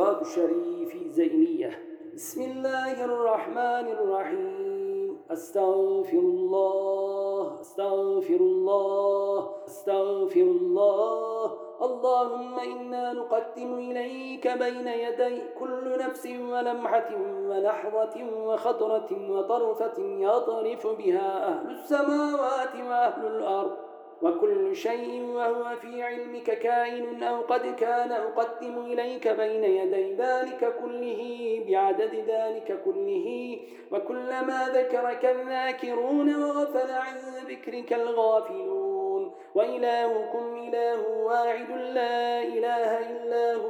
الراد الشريف زينية. بسم الله الرحمن الرحيم. أستغفر الله أستغفر الله أستغفر الله. اللهم إنا نقدم إليك بين يدي كل نفس ولمحة ولحظة وخطرة وطرفة يطرف بها أهل السماوات وأهل الأرض. وكل شيء وهو في علمك كائن أو قد كان أقدم إليك بين يدي ذلك كله بعدد ذلك كله. وكلما ذكرك الذاكرون وغفل عن ذكرك الغافلون. وإلهكم إله واحد لا إله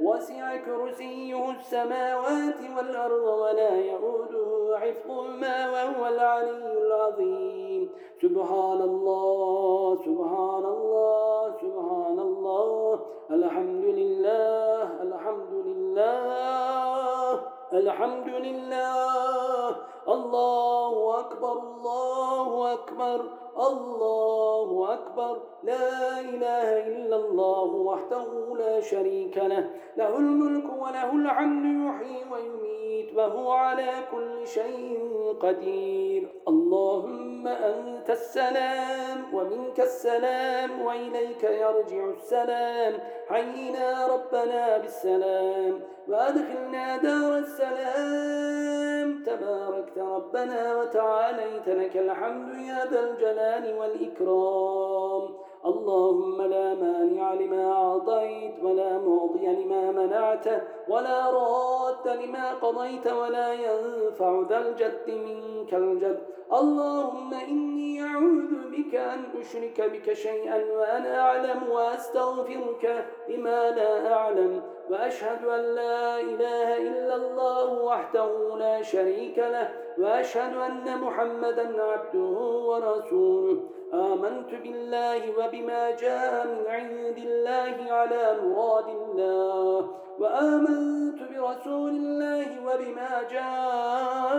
وسع كرسيه السماوات والأرض ولا يعوده حفظهما وهو العلي العظيم. سبحان الله سبحان الله سبحان الله. الحمد لله الحمد لله الحمد لله. الله أكبر الله أكبر. الله أكبر. لا إله إلا الله وحده لا شريك له. له الملك وله الحمد يحيي ويميت وهو على كل شيء قدير. اللهم أنت السلام ومنك السلام وإليك يرجع السلام. حينا ربنا بالسلام وأدخلنا دار السلام. تباركت ربنا وتعاليت لك الحمد يا ذا الجلال والإكرام. اللهم لا مانع لما أعطيت ولا معطي لما منعت ولا راد لما قضيت ولا ينفع ذا الجد منك الجد. اللهم إني أعوذ بك أن أشرك بك شيئا وأنا أعلم وأستغفرك لما لا أعلم وأشهد أن لا إله إلا الله وحده لا شريك له وأشهد أن محمدا عبده ورسوله. آمنت بالله وبما جاء من عند الله على مراد الله. وآمنت برسول الله وبما جاء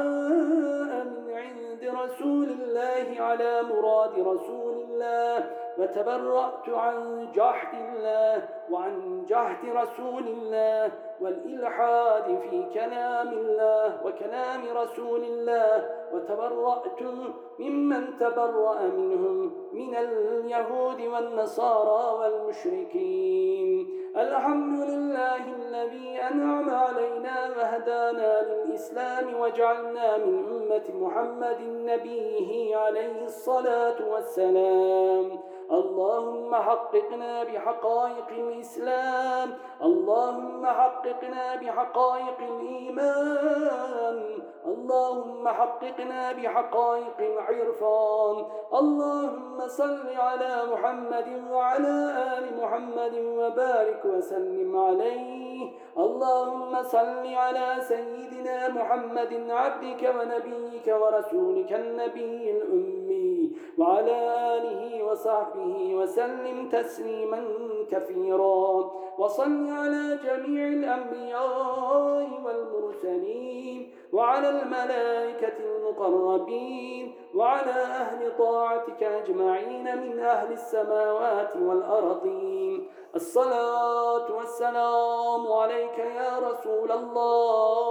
من عند رسول الله على مراد رسول الله. وتبرأت عن جحد الله وعن جهد رسول الله والإلحاد في كلام الله وكلام رسول الله وتبرأت ممن تبرأ منهم من اليهود والنصارى والمشركين. الحمد لله الذي أنعم علينا وهدانا للإسلام وجعلنا من أمة محمد نبيه عليه الصلاة والسلام. اللهم حققنا بحقائق الإسلام اللهم حققنا بحقائق الإيمان اللهم حققنا بحقائق العرفان اللهم صل على محمد وعلى آل محمد وبارك وسلم عليه اللهم صل على سيدنا محمد عبدك ونبيك ورسولك النبي الأمي. وعلى آله وصحبه وسلم تسليما كثيرا. وصل على جميع الأنبياء والمرسلين وعلى الملائكة المقربين وعلى أهل طاعتك أجمعين من أهل السماوات والأرضين. الصلاة والسلام عليك يا رسول الله.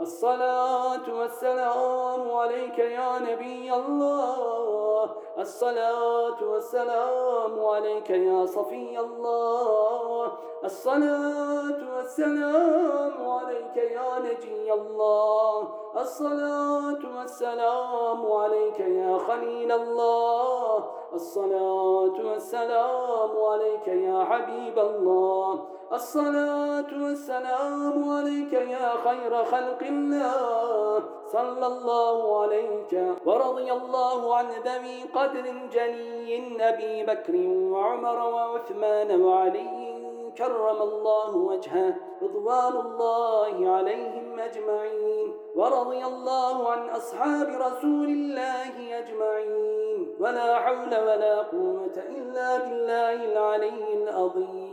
الصلاة والسلام عليك يا نبي الله. الصلاة والسلام عليك يا صفي الله. الصلاة والسلام عليك يا نجي الله. الصلاة والسلام عليك يا خليل الله. الصلاة والسلام عليك يا حبيب الله. الصلاة والسلام عليك يا خير خلق الله. صلى الله عليك ورضي الله عن ذوي قدر جلي أبي بكر وعمر وعثمان وعلي. كرم الله وجهه رضوان الله عليهم أجمعين. ورضي الله عن أصحاب رسول الله أجمعين. ولا حول ولا قوة إلا بالله العلي العظيم.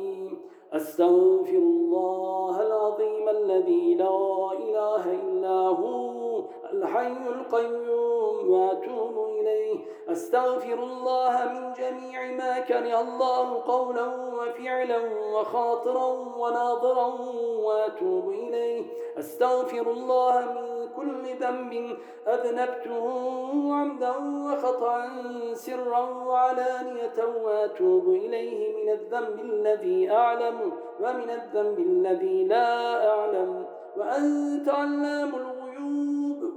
أستغفر الله العظيم الذي لا إله إلا هو الحي القيوم وأتوب إليه. أستغفر الله من جميع ما كره الله قولا وفعلا وخاطرا وناظرا وأتوب إليه. أستغفر الله من كل ذنب أذنبته عمدا وخطأ سرا وعلانية وأتوب إليه. من الذنب الذي أعلم ومن الذنب الذي لا أعلم. وأنت علام الغيوب.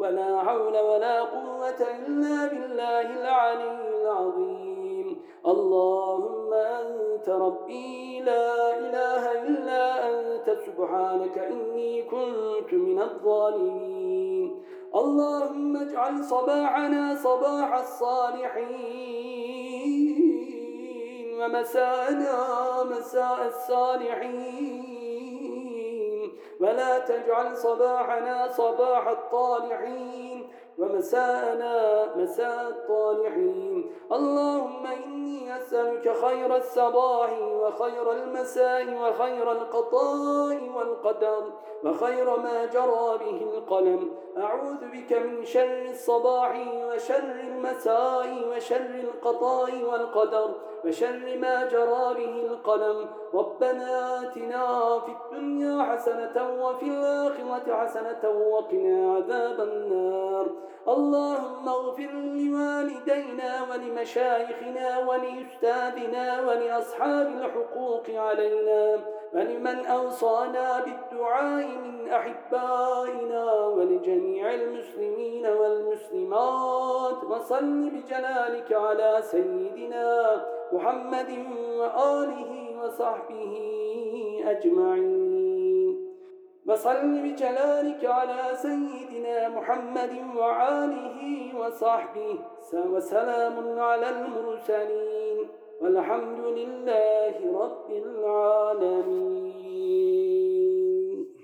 ولا حول ولا قوة إلا بالله العلي العظيم. اللهم أنت ربي لا إله إلا أنت سبحانك إني كنت من الظالمين. اللهم اجعل صباحنا صباح الصالحين ومساءنا مساء الصالحين. ولا تجعل صباحنا صباح الطالحين. ومساءنا مساء الطالحين. اللهم إني أسألك خير الصباح وخير المساء وخير القضاء والقدر وخير ما جرى به القلم. أعوذ بك من شر الصباح وشر المساء وشر القضاء والقدر وشر ما جرى به القلم. ربنا آتنا في الدنيا حسنة وفي الآخرة حسنة وقنا عذاب النار. اللهم اغفر لوالدينا ولمشايخنا ولأستاذنا ولأصحاب الحقوق علينا ولمن أوصانا بالدعاء من أحبائنا ولجميع المسلمين والمسلمات وصل بجلالك على سيدنا محمد وآله وصحبه أجمعين. وصل بجلالك على سيدنا محمد وآله وصحبه وسلام على المرسلين والحمد لله رب العالمين.